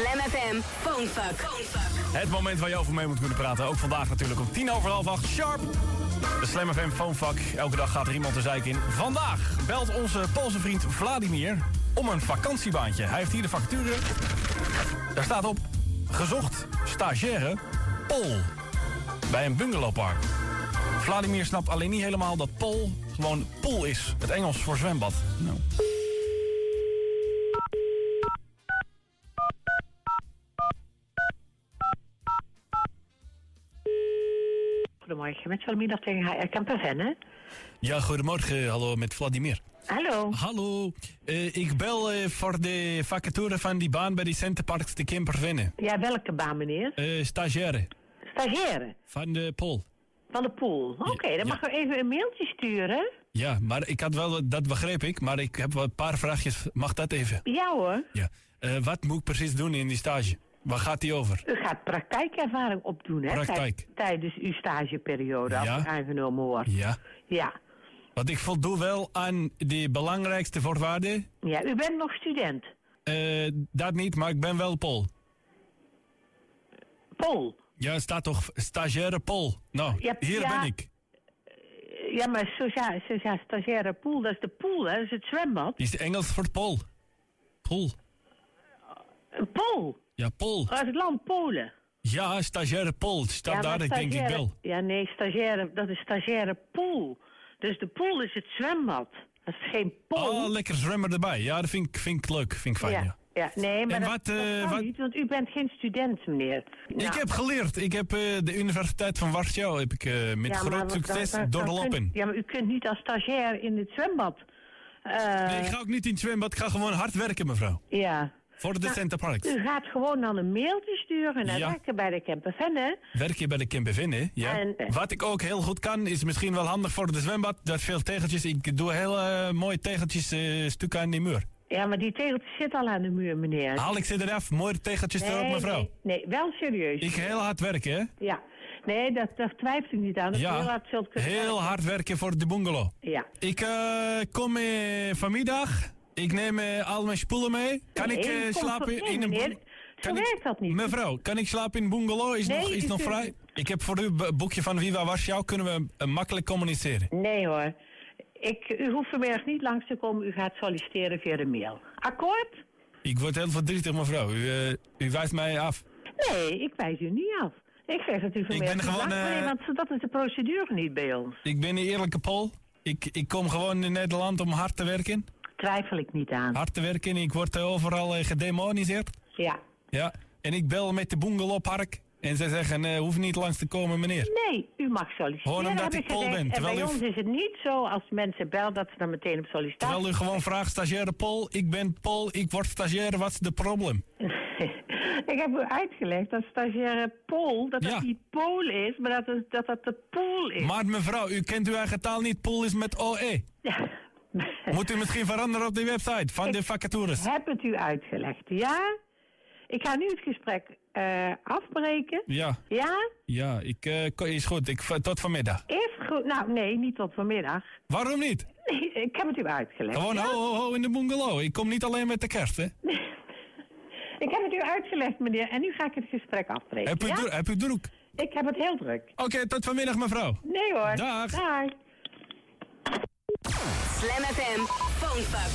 Slam FM Phonefuck. Het moment waar je over mee moet kunnen praten. Ook vandaag natuurlijk om tien over half acht. Sharp. De Slam FM Phonefuck. Elke dag gaat er iemand de zijk in. Vandaag belt onze Poolse vriend Vladimir om een vakantiebaantje. Hij heeft hier de vacature. Daar staat op gezocht stagiaire Pol. Bij een bungalowpark. Vladimir snapt alleen niet helemaal dat Pol gewoon pool is. Het Engels voor zwembad. Nou. Goedemorgen, met Salmina tegen HR Camperven, hè? Ja, goedemorgen. Hallo met Vladimir. Hallo. Hallo, eh, ik bel eh, voor de vacature van die baan bij die Centerpark te Kimpervenne. Ja, welke baan, meneer? Eh stagiaire Stagiaire van de Pol. van de pool. Oké, dan ja. mag u even een mailtje sturen. Ja, maar ik had wel, dat begreep ik, maar ik heb wel een paar vraagjes. Mag dat even? Ja hoor. Ja. Eh, wat moet ik precies doen in die stage? Waar gaat die over? U gaat praktijkervaring opdoen, hè? Praktijk. tij- Tijdens uw stageperiode, als Ja. u aangenomen wordt. Ja. Ja. Want ik voldoe wel aan de belangrijkste voorwaarden. Ja, u bent nog student. Eh, dat niet, maar ik ben wel Pol. Pool. Ja, staat toch stagiaire Pol. Nou, Ja, hier ja. ben ik. Ja, maar socia, socia, stagiaire pool, dat is de pool, hè? Dat is het zwembad. Die is Engels voor Pol. Pol. Een pool. Ja, Pol. Uit het land Polen. Ja, stagiaire Pol. Ja, denk ik wel. Ja, nee, stagiaire, dat is stagiaire pool. Dus de pool is het zwembad. Dat is geen pool. Oh, lekker zwemmer erbij. Ja, dat vind ik, vind ik leuk. Vind ik fijn, ja. ja. ja, nee, maar En dat, wat, dat eh, wat- niet, want u bent geen student, meneer. Ik heb geleerd. Ik heb eh, de Universiteit van Warschau heb ik, eh, met ja, groot succes doorlopen. Ja, maar u kunt niet als stagiair in het zwembad. Nee, ik ga ook niet in het zwembad. Ik ga gewoon hard werken, mevrouw. Ja. Voor de Nou, Centerparks. U gaat gewoon dan een mailtje sturen naar Ja. werken bij de Camperven, hè? Werk je bij de Kempervin, hè? Ja. En, eh, Wat ik ook heel goed kan, is misschien wel handig voor de zwembad. Dat veel tegeltjes. Ik doe heel eh, mooie tegeltjes eh, stukken aan die muur. Ja, maar die tegeltjes zitten al aan de muur, meneer. Haal ik ze eraf. Mooie tegeltjes erop, mevrouw. nee, nee, wel serieus. Ik heel hard werken, hè? Ja. Nee, dat, daar twijfel ik niet aan. Dat u heel Ja, hard heel werken. hard werken voor de bungalow. Ja. Ik eh, kom vanmiddag. Ik neem eh, al mijn spullen mee. Kan Nee, ik kom slapen in een meneer, bung- zo ik- werkt dat niet. Mevrouw, kan ik slapen in een bungalow? Is Nee, nog, is nog vrij? Ik heb voor u een boekje van Viva Warschau. Kunnen we eh, makkelijk communiceren? Nee hoor. Ik, u hoeft vanmiddag niet langs te komen. U gaat solliciteren via de mail. Akkoord? Ik word heel verdrietig, mevrouw. U, u wijst mij af. Nee, ik wijs u niet af. Ik zeg dat u vanmiddag ben niet gewoon, want dat is de procedure niet bij ons. Ik ben een eerlijke Pol. Ik, ik kom gewoon in Nederland om hard te werken. Twijfel ik niet aan. Hard te werken. Ik word overal eh, gedemoniseerd. Ja. Ja. En ik bel met de bungalowpark. En ze zeggen, eh hoeft niet langs te komen, meneer. Nee, u mag solliciteren. Gewoon omdat ik gezegd. ben, En bij u- ons is het niet zo als mensen bellen dat ze dan meteen op sollicitatie... Terwijl u gewoon vraagt, stagiaire Pol. Ik ben Pol, ik word stagiaire. Wat is de probleem? ik heb u uitgelegd dat stagiaire Pool, dat Ja. het niet Pool is, maar dat het, dat het de pool is. Maar mevrouw, u kent uw eigen taal niet. Pool is met OE. Ja. Moet u misschien veranderen op de website van de vacatures. heb het u uitgelegd, ja? Ik ga nu het gesprek eh, afbreken. Ja, Ja? ja, ik, eh, is goed. Ik, tot vanmiddag. Is goed. Nou, nee, niet tot vanmiddag. Waarom niet? Nee, ik heb het u uitgelegd. Gewoon ja? ho, ho, ho in de bungalow. Ik kom niet alleen met de kerst, hè. Ik heb het u uitgelegd, meneer, en nu ga ik het gesprek afbreken. Heb u, ja? heb u druk? Ik heb het heel druk. Oké, tot vanmiddag, mevrouw. Nee hoor. Dag. Dag. Slam FM Phonefuck.